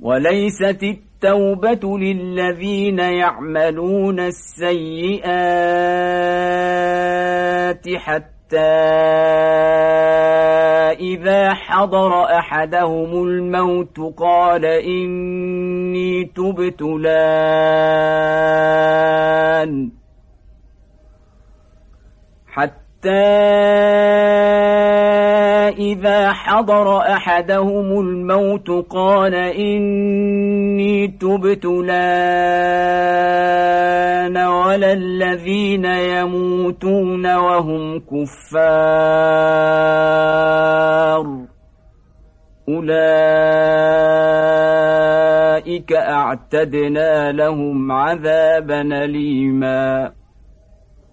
وليست التوبة للذين يعملون السيئات حتى إذا حضر أحدهم الموت قال إني تبت لأن إذا حضر أحدهم الموت قال إني تبت لأن ولا الذين يموتون وهم كفار أولئك أعتدنا لهم عذابا ليماً